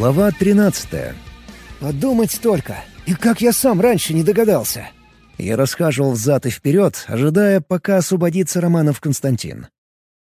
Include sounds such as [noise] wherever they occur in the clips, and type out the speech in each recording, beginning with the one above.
Глава 13. «Подумать только! И как я сам раньше не догадался!» Я расхаживал взад и вперед, ожидая, пока освободится Романов Константин.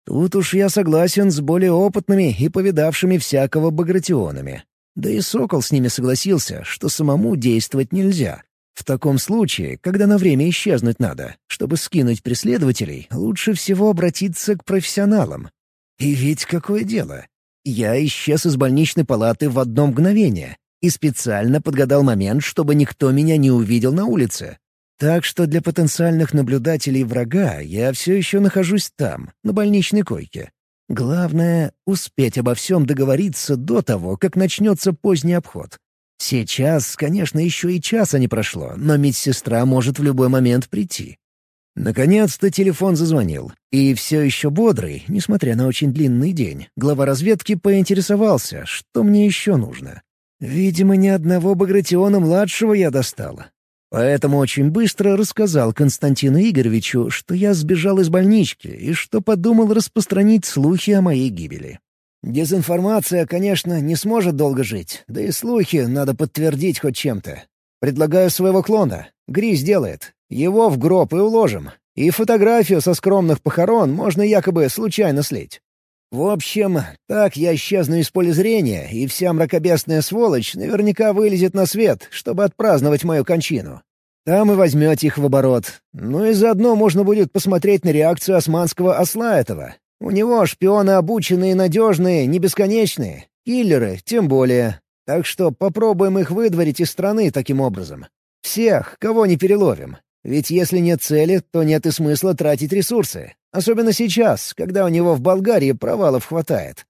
Тут уж я согласен с более опытными и повидавшими всякого багратионами. Да и Сокол с ними согласился, что самому действовать нельзя. В таком случае, когда на время исчезнуть надо, чтобы скинуть преследователей, лучше всего обратиться к профессионалам. И ведь какое дело? Я исчез из больничной палаты в одно мгновение и специально подгадал момент, чтобы никто меня не увидел на улице. Так что для потенциальных наблюдателей врага я все еще нахожусь там, на больничной койке. Главное — успеть обо всем договориться до того, как начнется поздний обход. Сейчас, конечно, еще и часа не прошло, но медсестра может в любой момент прийти. Наконец-то телефон зазвонил, и все еще бодрый, несмотря на очень длинный день, глава разведки поинтересовался, что мне еще нужно. Видимо, ни одного Багратиона-младшего я достала. Поэтому очень быстро рассказал Константину Игоревичу, что я сбежал из больнички и что подумал распространить слухи о моей гибели. Дезинформация, конечно, не сможет долго жить, да и слухи надо подтвердить хоть чем-то. Предлагаю своего клона. Гри сделает. Его в гроб и уложим. И фотографию со скромных похорон можно якобы случайно слить. В общем, так я исчезну из поля зрения, и вся мракобесная сволочь наверняка вылезет на свет, чтобы отпраздновать мою кончину. Там и возьмете их в оборот. Ну и заодно можно будет посмотреть на реакцию османского осла этого. У него шпионы обученные, надежные, не бесконечные. Киллеры, тем более. Так что попробуем их выдворить из страны таким образом. Всех, кого не переловим. Ведь если нет цели, то нет и смысла тратить ресурсы. Особенно сейчас, когда у него в Болгарии провалов хватает.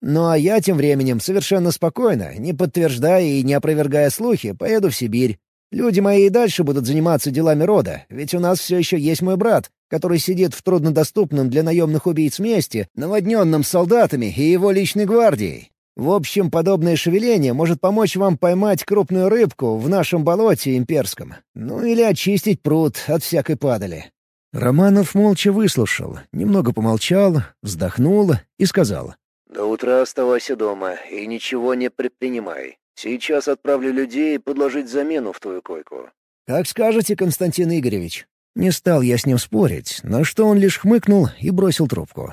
Ну а я тем временем совершенно спокойно, не подтверждая и не опровергая слухи, поеду в Сибирь. Люди мои и дальше будут заниматься делами рода, ведь у нас все еще есть мой брат, который сидит в труднодоступном для наемных убийц месте, наводненном солдатами и его личной гвардией. В общем, подобное шевеление может помочь вам поймать крупную рыбку в нашем болоте имперском. Ну или очистить пруд от всякой падали». Романов молча выслушал, немного помолчал, вздохнул и сказал. «До утра оставайся дома и ничего не предпринимай. Сейчас отправлю людей подложить замену в твою койку». «Как скажете, Константин Игоревич». Не стал я с ним спорить, на что он лишь хмыкнул и бросил трубку.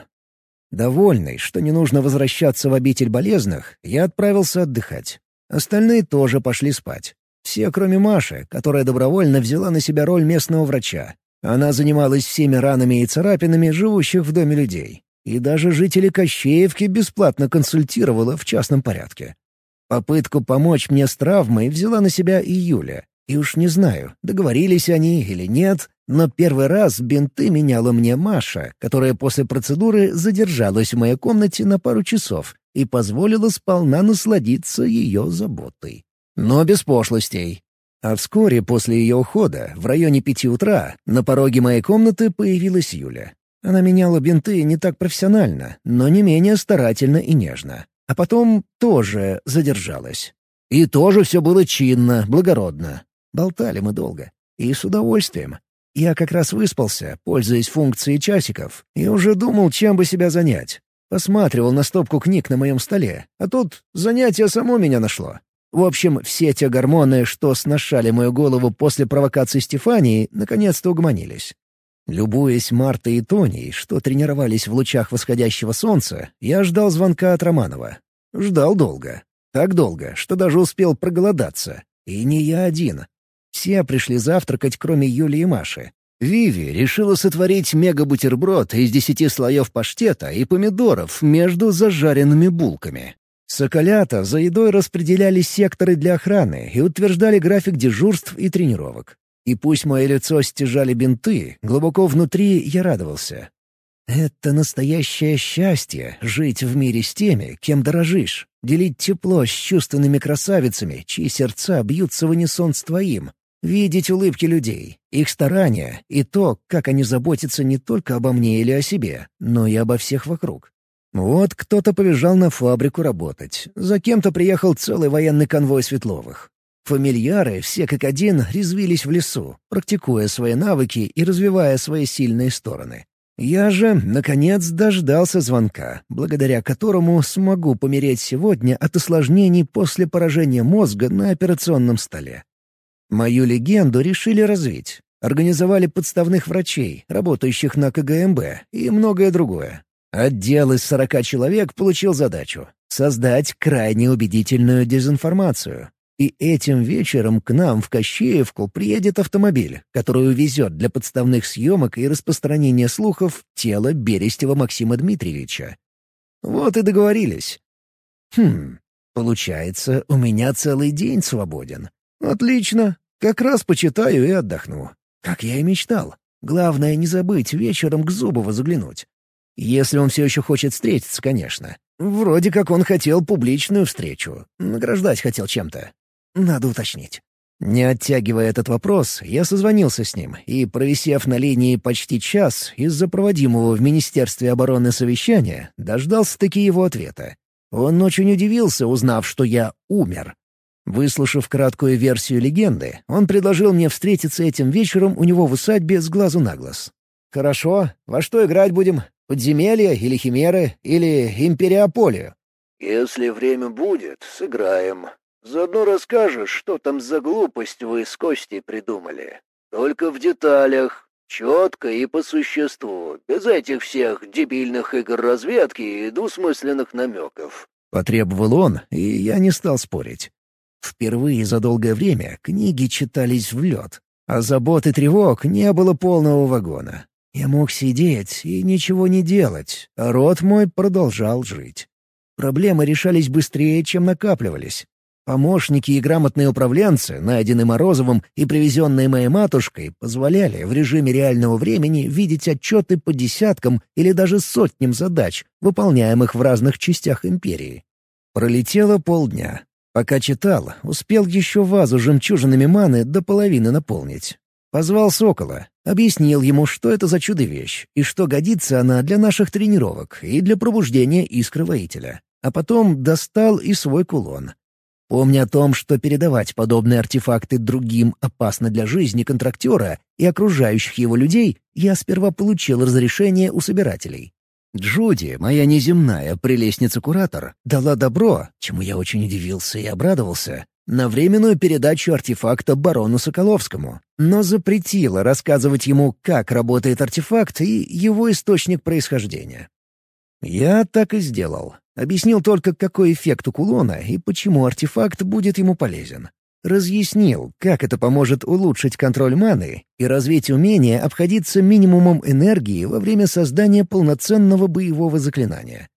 Довольный, что не нужно возвращаться в обитель болезных, я отправился отдыхать. Остальные тоже пошли спать. Все, кроме Маши, которая добровольно взяла на себя роль местного врача. Она занималась всеми ранами и царапинами, живущих в доме людей. И даже жители Кощеевки бесплатно консультировала в частном порядке. Попытку помочь мне с травмой взяла на себя и Юля. И уж не знаю, договорились они или нет, но первый раз бинты меняла мне Маша, которая после процедуры задержалась в моей комнате на пару часов и позволила сполна насладиться ее заботой. Но без пошлостей. А вскоре после ее ухода, в районе пяти утра, на пороге моей комнаты появилась Юля. Она меняла бинты не так профессионально, но не менее старательно и нежно. А потом тоже задержалась. И тоже все было чинно, благородно. Болтали мы долго. И с удовольствием. Я как раз выспался, пользуясь функцией часиков, и уже думал, чем бы себя занять. Посматривал на стопку книг на моем столе, а тут занятие само меня нашло. В общем, все те гормоны, что сношали мою голову после провокации Стефании, наконец-то угомонились. Любуясь Мартой и Тоней, что тренировались в лучах восходящего солнца, я ждал звонка от Романова. Ждал долго. Так долго, что даже успел проголодаться. И не я один. Все пришли завтракать, кроме Юли и Маши. Виви решила сотворить мега-бутерброд из десяти слоев паштета и помидоров между зажаренными булками. Соколята за едой распределяли секторы для охраны и утверждали график дежурств и тренировок. И пусть мое лицо стяжали бинты, глубоко внутри я радовался. Это настоящее счастье — жить в мире с теми, кем дорожишь, делить тепло с чувственными красавицами, чьи сердца бьются в унисон с твоим, Видеть улыбки людей, их старания и то, как они заботятся не только обо мне или о себе, но и обо всех вокруг. Вот кто-то побежал на фабрику работать, за кем-то приехал целый военный конвой Светловых. Фамильяры, все как один, резвились в лесу, практикуя свои навыки и развивая свои сильные стороны. Я же, наконец, дождался звонка, благодаря которому смогу помереть сегодня от осложнений после поражения мозга на операционном столе. Мою легенду решили развить. Организовали подставных врачей, работающих на КГМБ, и многое другое. Отдел из 40 человек получил задачу — создать крайне убедительную дезинформацию, и этим вечером к нам в Кощеевку приедет автомобиль, который увезет для подставных съемок и распространения слухов тело Берестева Максима Дмитриевича. Вот и договорились. Хм, получается, у меня целый день свободен. Отлично, как раз почитаю и отдохну. Как я и мечтал. Главное не забыть вечером к Зубову заглянуть. Если он все еще хочет встретиться, конечно. Вроде как он хотел публичную встречу. Награждать хотел чем-то. Надо уточнить. Не оттягивая этот вопрос, я созвонился с ним и, провисев на линии почти час из-за проводимого в Министерстве обороны совещания, дождался-таки его ответа. Он очень удивился, узнав, что я умер. Выслушав краткую версию легенды, он предложил мне встретиться этим вечером у него в усадьбе с глазу на глаз. «Хорошо. Во что играть будем? Подземелье или химеры или империополию?» «Если время будет, сыграем. Заодно расскажешь, что там за глупость вы с Костей придумали. Только в деталях, четко и по существу, без этих всех дебильных игр разведки и двусмысленных намеков». Потребовал он, и я не стал спорить. Впервые за долгое время книги читались в лед, а забот и тревог не было полного вагона. Я мог сидеть и ничего не делать, а рот мой продолжал жить. Проблемы решались быстрее, чем накапливались. Помощники и грамотные управленцы, найденные Морозовым и привезенные моей матушкой, позволяли в режиме реального времени видеть отчеты по десяткам или даже сотням задач, выполняемых в разных частях империи. Пролетело полдня. Пока читал, успел еще вазу жемчужинами маны до половины наполнить. Позвал Сокола, объяснил ему, что это за чудо-вещь, и что годится она для наших тренировок и для пробуждения искры воителя. А потом достал и свой кулон — Помня о том, что передавать подобные артефакты другим опасно для жизни контрактера и окружающих его людей, я сперва получил разрешение у собирателей. Джуди, моя неземная прелестница-куратор, дала добро, чему я очень удивился и обрадовался, на временную передачу артефакта барону Соколовскому, но запретила рассказывать ему, как работает артефакт и его источник происхождения. Я так и сделал. Объяснил только, какой эффект у кулона и почему артефакт будет ему полезен. Разъяснил, как это поможет улучшить контроль маны и развить умение обходиться минимумом энергии во время создания полноценного боевого заклинания.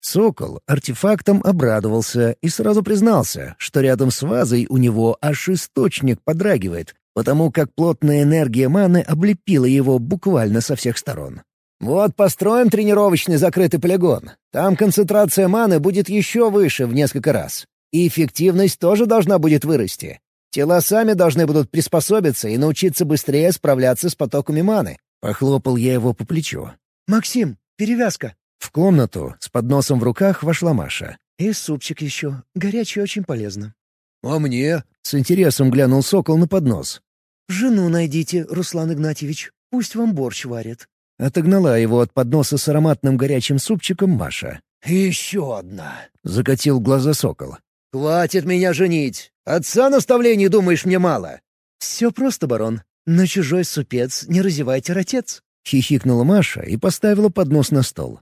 Сокол артефактом обрадовался и сразу признался, что рядом с вазой у него аж источник подрагивает, потому как плотная энергия маны облепила его буквально со всех сторон. Вот построим тренировочный закрытый полигон. Там концентрация маны будет еще выше в несколько раз. И эффективность тоже должна будет вырасти. Тела сами должны будут приспособиться и научиться быстрее справляться с потоками маны. Похлопал я его по плечу. «Максим, перевязка!» В комнату с подносом в руках вошла Маша. «И супчик еще. Горячий очень полезно». «А мне?» — с интересом глянул сокол на поднос. «Жену найдите, Руслан Игнатьевич. Пусть вам борщ варит». Отогнала его от подноса с ароматным горячим супчиком Маша. «Еще одна!» — закатил глаза сокол. «Хватит меня женить! Отца наставлений, думаешь, мне мало?» «Все просто, барон. На чужой супец не разевайте ротец!» — хихикнула Маша и поставила поднос на стол.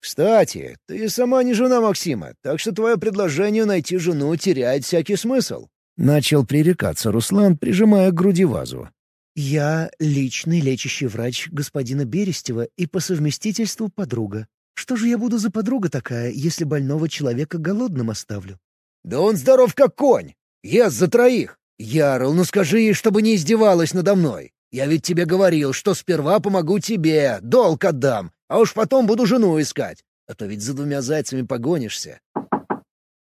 «Кстати, ты сама не жена Максима, так что твое предложение найти жену теряет всякий смысл». Начал пререкаться Руслан, прижимая к груди вазу. «Я личный лечащий врач господина Берестева и по совместительству подруга. Что же я буду за подруга такая, если больного человека голодным оставлю?» «Да он здоров как конь! Ест за троих! Ярл, ну скажи ей, чтобы не издевалась надо мной! Я ведь тебе говорил, что сперва помогу тебе, долг отдам, а уж потом буду жену искать, а то ведь за двумя зайцами погонишься».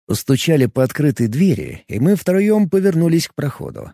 Постучали по открытой двери, и мы втроем повернулись к проходу.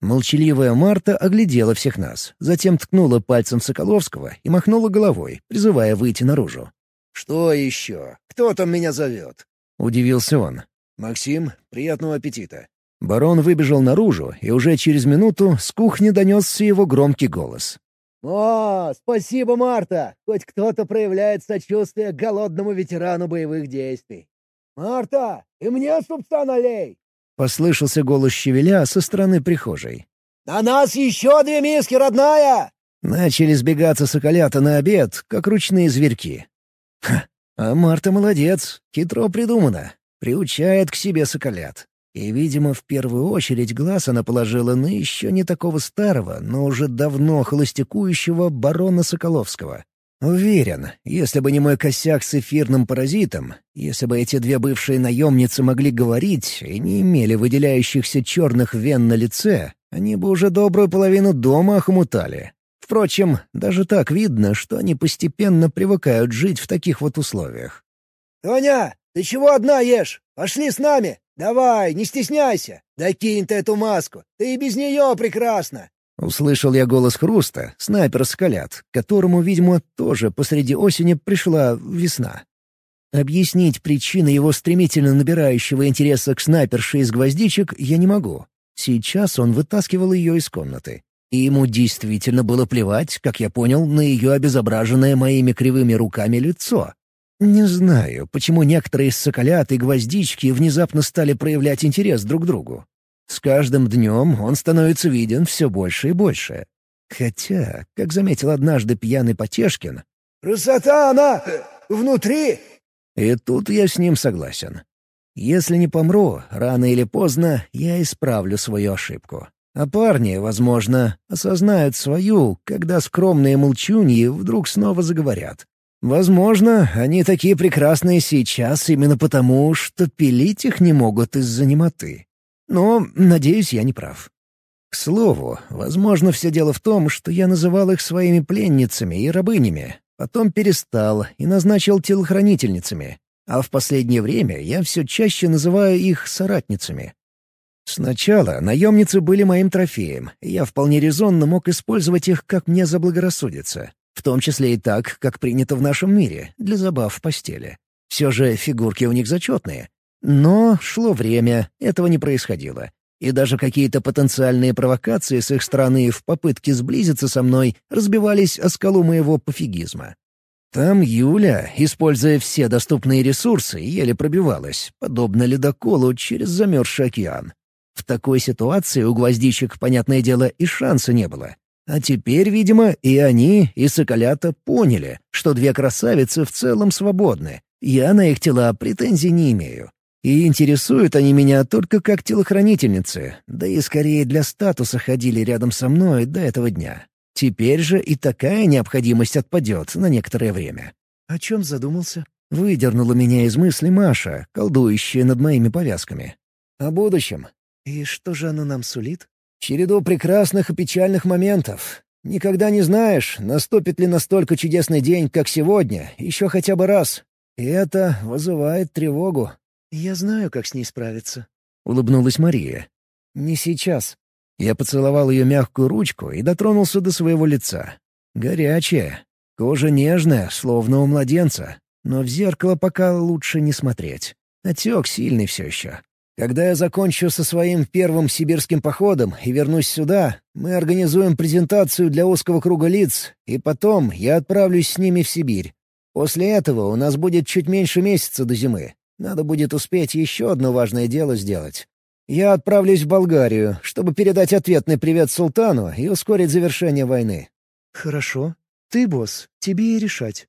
Молчаливая Марта оглядела всех нас, затем ткнула пальцем Соколовского и махнула головой, призывая выйти наружу. «Что еще? Кто там меня зовет?» — удивился он. «Максим, приятного аппетита». Барон выбежал наружу, и уже через минуту с кухни донесся его громкий голос. «О, спасибо, Марта! Хоть кто-то проявляет сочувствие голодному ветерану боевых действий!» «Марта, и мне супца налей!» — послышался голос щавеля со стороны прихожей. «На нас еще две миски, родная!» Начали сбегаться соколята на обед, как ручные зверьки. Ха, а Марта молодец, хитро придумано. Приучает к себе соколят. И, видимо, в первую очередь глаз она положила на еще не такого старого, но уже давно холостякующего барона Соколовского. Уверен, если бы не мой косяк с эфирным паразитом, если бы эти две бывшие наемницы могли говорить и не имели выделяющихся черных вен на лице, они бы уже добрую половину дома охмутали. Впрочем, даже так видно, что они постепенно привыкают жить в таких вот условиях. «Тоня, ты чего одна ешь? Пошли с нами!» «Давай, не стесняйся! Да кинь ты эту маску! Ты и без нее прекрасна!» Услышал я голос Хруста, снайпер Скалят, которому, видимо, тоже посреди осени пришла весна. Объяснить причины его стремительно набирающего интереса к снайперше из гвоздичек я не могу. Сейчас он вытаскивал ее из комнаты. И ему действительно было плевать, как я понял, на ее обезображенное моими кривыми руками лицо. Не знаю, почему некоторые соколят и гвоздички внезапно стали проявлять интерес друг к другу. С каждым днем он становится виден все больше и больше. Хотя, как заметил однажды пьяный Потешкин... «Красота она! Внутри!» И тут я с ним согласен. Если не помру, рано или поздно я исправлю свою ошибку. А парни, возможно, осознают свою, когда скромные молчуньи вдруг снова заговорят. Возможно, они такие прекрасные сейчас именно потому, что пилить их не могут из-за немоты. Но, надеюсь, я не прав. К слову, возможно, все дело в том, что я называл их своими пленницами и рабынями, потом перестал и назначил телохранительницами, а в последнее время я все чаще называю их соратницами. Сначала наемницы были моим трофеем, и я вполне резонно мог использовать их, как мне заблагорассудится. В том числе и так, как принято в нашем мире, для забав в постели. Все же фигурки у них зачетные. Но шло время, этого не происходило. И даже какие-то потенциальные провокации с их стороны в попытке сблизиться со мной разбивались о скалу моего пофигизма. Там Юля, используя все доступные ресурсы, еле пробивалась, подобно ледоколу через замерзший океан. В такой ситуации у гвоздичек, понятное дело, и шанса не было. А теперь, видимо, и они, и Соколята поняли, что две красавицы в целом свободны. Я на их тела претензий не имею. И интересуют они меня только как телохранительницы, да и скорее для статуса ходили рядом со мной до этого дня. Теперь же и такая необходимость отпадет на некоторое время. «О чем задумался?» Выдернула меня из мысли Маша, колдующая над моими повязками. «О будущем». «И что же оно нам сулит?» Череду прекрасных и печальных моментов. Никогда не знаешь, наступит ли настолько чудесный день, как сегодня, еще хотя бы раз. И это вызывает тревогу. «Я знаю, как с ней справиться», — улыбнулась Мария. «Не сейчас». Я поцеловал ее мягкую ручку и дотронулся до своего лица. Горячая, кожа нежная, словно у младенца, но в зеркало пока лучше не смотреть. Отек сильный все еще. Когда я закончу со своим первым сибирским походом и вернусь сюда, мы организуем презентацию для узкого круга лиц, и потом я отправлюсь с ними в Сибирь. После этого у нас будет чуть меньше месяца до зимы. Надо будет успеть еще одно важное дело сделать. Я отправлюсь в Болгарию, чтобы передать ответный привет султану и ускорить завершение войны». «Хорошо. Ты босс, тебе и решать».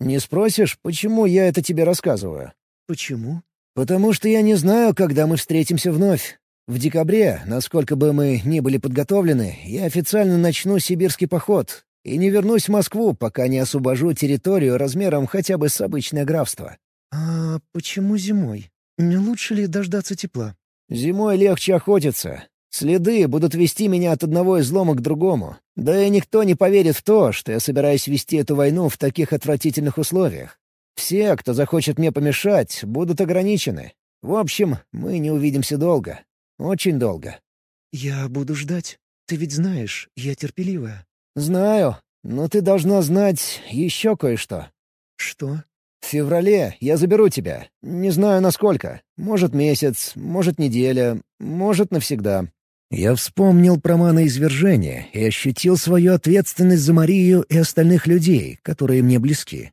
«Не спросишь, почему я это тебе рассказываю?» «Почему?» «Потому что я не знаю, когда мы встретимся вновь. В декабре, насколько бы мы ни были подготовлены, я официально начну сибирский поход и не вернусь в Москву, пока не освобожу территорию размером хотя бы с обычное графство». «А почему зимой? Не лучше ли дождаться тепла?» «Зимой легче охотиться. Следы будут вести меня от одного излома к другому. Да и никто не поверит в то, что я собираюсь вести эту войну в таких отвратительных условиях. Все, кто захочет мне помешать, будут ограничены. В общем, мы не увидимся долго. Очень долго. «Я буду ждать. Ты ведь знаешь, я терпеливая». «Знаю, но ты должна знать еще кое-что». «Что?» «В феврале я заберу тебя. Не знаю, насколько. Может, месяц, может, неделя, может, навсегда. Я вспомнил про маноизвержение и ощутил свою ответственность за Марию и остальных людей, которые мне близки.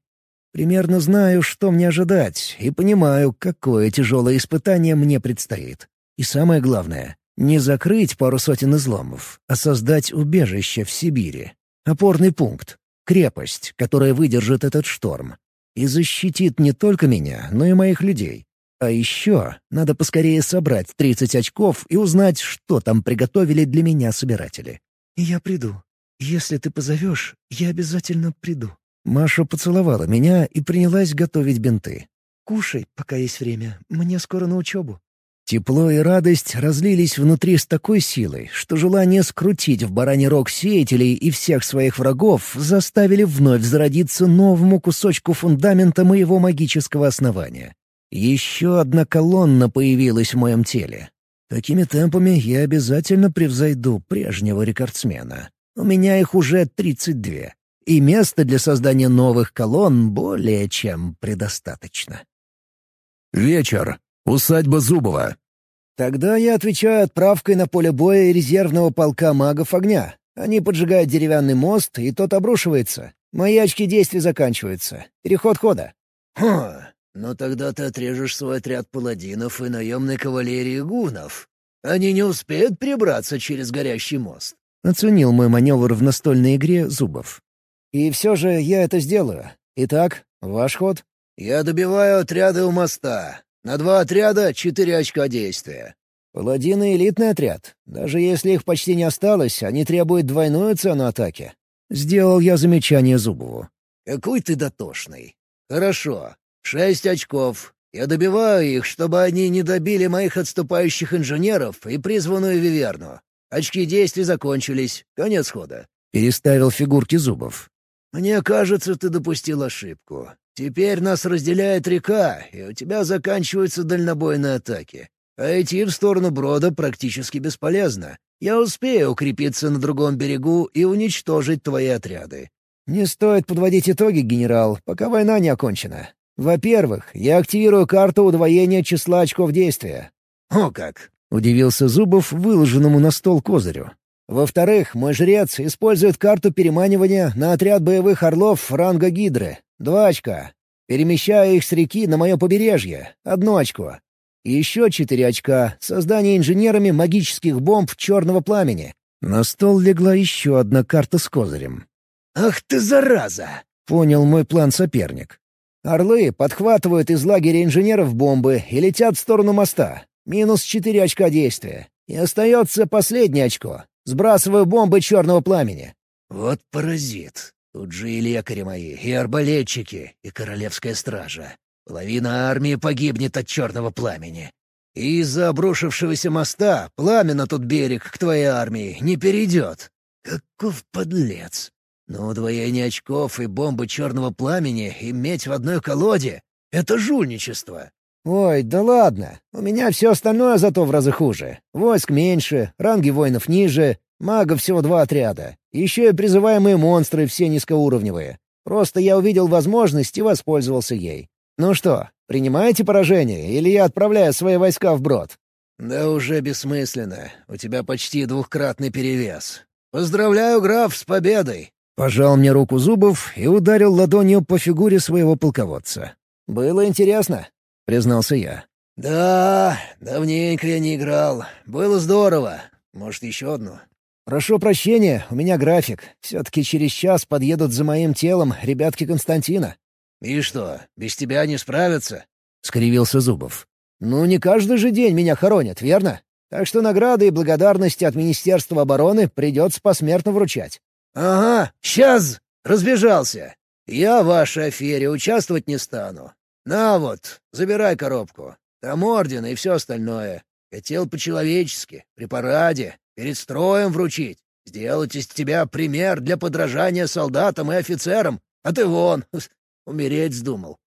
Примерно знаю, что мне ожидать, и понимаю, какое тяжелое испытание мне предстоит. И самое главное — не закрыть пару сотен изломов, а создать убежище в Сибири. Опорный пункт. Крепость, которая выдержит этот шторм. И защитит не только меня, но и моих людей. А еще надо поскорее собрать 30 очков и узнать, что там приготовили для меня собиратели. «Я приду. Если ты позовешь, я обязательно приду». Маша поцеловала меня и принялась готовить бинты. «Кушай, пока есть время. Мне скоро на учебу». Тепло и радость разлились внутри с такой силой, что желание скрутить в бараний рог сеятелей и всех своих врагов заставили вновь зародиться новому кусочку фундамента моего магического основания. Еще одна колонна появилась в моем теле. Такими темпами я обязательно превзойду прежнего рекордсмена. У меня их уже 32, и места для создания новых колонн более чем предостаточно. Вечер. Усадьба Зубова. Тогда я отвечаю отправкой на поле боя резервного полка магов огня. Они поджигают деревянный мост, и тот обрушивается. Мои очки действия заканчиваются. Переход хода. «Хм, ну тогда ты отрежешь свой отряд паладинов и наемной кавалерии гунов. Они не успеют перебраться через горящий мост». Оценил мой маневр в настольной игре Зубов. «И все же я это сделаю. Итак, ваш ход?» «Я добиваю отряды у моста. На два отряда — четыре очка действия». «Паладины — элитный отряд. Даже если их почти не осталось, они требуют двойную цену атаки». Сделал я замечание Зубову. «Какой ты дотошный. Хорошо. Шесть очков. Я добиваю их, чтобы они не добили моих отступающих инженеров и призванную Виверну. Очки действий закончились. Конец хода». Переставил фигурки Зубов. «Мне кажется, ты допустил ошибку. Теперь нас разделяет река, и у тебя заканчиваются дальнобойные атаки. А идти в сторону Брода практически бесполезно. Я успею укрепиться на другом берегу и уничтожить твои отряды». «Не стоит подводить итоги, генерал, пока война не окончена. Во-первых, я активирую карту удвоения числа очков действия». «О как!» — удивился Зубов выложенному на стол козырю. «Во-вторых, мой жрец использует карту переманивания на отряд боевых орлов ранга Гидры. Два очка. Перемещаю их с реки на мое побережье. Одно очко. еще четыре очка — создание инженерами магических бомб черного пламени. На стол легла еще одна карта с козырем. «Ах ты, зараза!» — понял мой план соперник. Орлы подхватывают из лагеря инженеров бомбы и летят в сторону моста. Минус четыре очка действия. И остается последнее очко. Сбрасываю бомбы черного пламени. «Вот паразит. Тут же и лекари мои, и арбалетчики, и королевская стража. Половина армии погибнет от черного пламени. И из-за обрушившегося моста пламя на тот берег к твоей армии не перейдет. Каков подлец! Но удвоение очков и бомбы черного пламени иметь в одной колоде — это жульничество. «Ой, да ладно. У меня все остальное зато в разы хуже. Войск меньше, ранги воинов ниже, магов всего два отряда. Еще и призываемые монстры все низкоуровневые. Просто я увидел возможность и воспользовался ей. Ну что, принимаете поражение, или я отправляю свои войска в брод?» «Да уже бессмысленно. У тебя почти двухкратный перевес. Поздравляю, граф, с победой!» Пожал мне руку Зубов и ударил ладонью по фигуре своего полководца. «Было интересно», — признался я. «Да, давненько я не играл. Было здорово. Может, еще одну?» «Прошу прощения, у меня график. Все-таки через час подъедут за моим телом ребятки Константина». «И что, без тебя не справятся?» — скривился Зубов. «Ну, не каждый же день меня хоронят, верно? Так что награды и благодарности от Министерства обороны придется посмертно вручать». «Ага, сейчас разбежался. Я в вашей афере участвовать не стану. «На вот, забирай коробку. Там орден и все остальное. Хотел по-человечески, при параде, перед строем вручить. Сделать из тебя пример для подражания солдатам и офицерам. А ты вон, [laughs] умереть вздумал».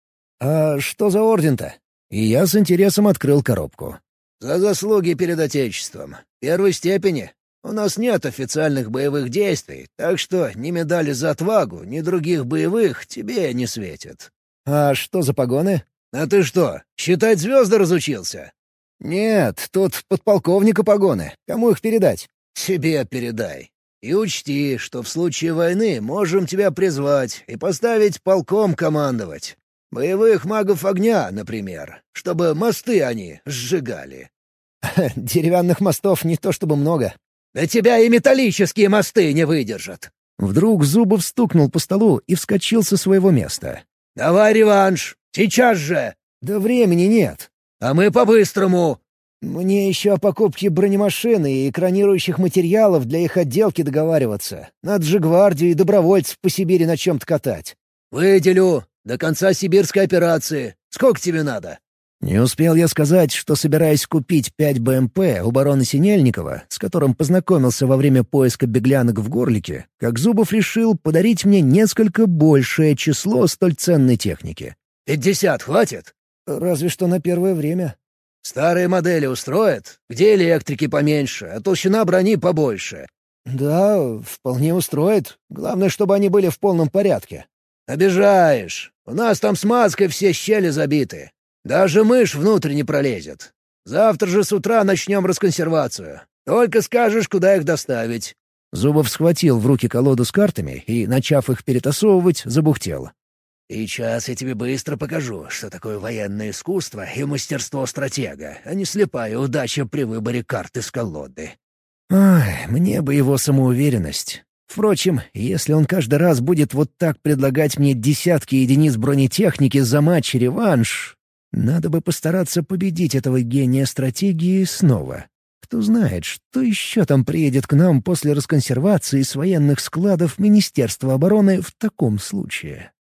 «А что за орден-то?» И я с интересом открыл коробку. «За заслуги перед Отечеством. Первой степени. У нас нет официальных боевых действий, так что ни медали за отвагу, ни других боевых тебе не светят. «А что за погоны?» «А ты что, считать звезды разучился?» «Нет, тут подполковника погоны. Кому их передать?» «Себе передай. И учти, что в случае войны можем тебя призвать и поставить полком командовать. Боевых магов огня, например, чтобы мосты они сжигали». [laughs] «Деревянных мостов не то чтобы много». «Да тебя и металлические мосты не выдержат». Вдруг Зубов стукнул по столу и вскочил со своего места. «Давай реванш! Сейчас же!» «Да времени нет!» «А мы по-быстрому!» «Мне еще о покупке бронемашины и экранирующих материалов для их отделки договариваться. Надо же гвардию и добровольцев по Сибири на чем-то катать». «Выделю. До конца сибирской операции. Сколько тебе надо?» Не успел я сказать, что собираюсь купить пять БМП у барона Синельникова, с которым познакомился во время поиска беглянок в Горлике, как Зубов решил подарить мне несколько большее число столь ценной техники. «Пятьдесят хватит?» «Разве что на первое время». «Старые модели устроят? Где электрики поменьше, а толщина брони побольше?» «Да, вполне устроит. Главное, чтобы они были в полном порядке». «Обижаешь. У нас там смазкой все щели забиты. Даже мышь внутрь не пролезет. Завтра же с утра начнем расконсервацию. Только скажешь, куда их доставить». Зубов схватил в руки колоду с картами и, начав их перетасовывать, забухтел. «Сейчас я тебе быстро покажу, что такое военное искусство и мастерство стратега, а не слепая удача при выборе карты с колоды». Ай, мне бы его самоуверенность. Впрочем, если он каждый раз будет вот так предлагать мне десятки единиц бронетехники за матч-реванш, надо бы постараться победить этого гения стратегии снова. Кто знает, что еще там приедет к нам после расконсервации с военных складов Министерства обороны в таком случае.